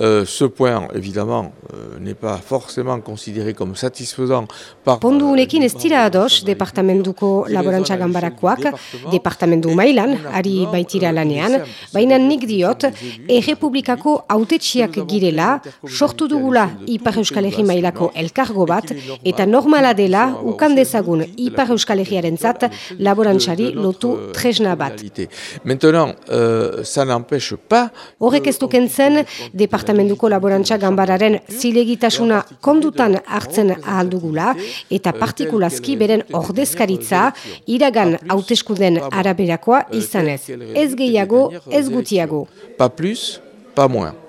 Euh, ce point, évidemment, euh, n'est pas forcément considéré comme satisfaisant par... Pondu unekin ez dira ados departamentuko laborantza ganbarakoak, departamentu mailan, ari baitira lanean, baina nik diot, errepublikako autetxiak girela, sortu dugula Ipar Euskal Herri mailako elkargo bat, eta normala dela ukan dezagun Ipar Euskal Herriaren zat laborantzari lotu tresna bat. Maintenant, euh, ça n'empêche pas... Horrek ez dukentzen, departamentuko laborantza ganbararen zilegitasuna kondutan hartzen ahaldugula, eta partikulazki beren ordezkaritza iragan hauteskuden araberakoa izanez. Ez gehiago, ez gutiago. Pas plus, pas moins.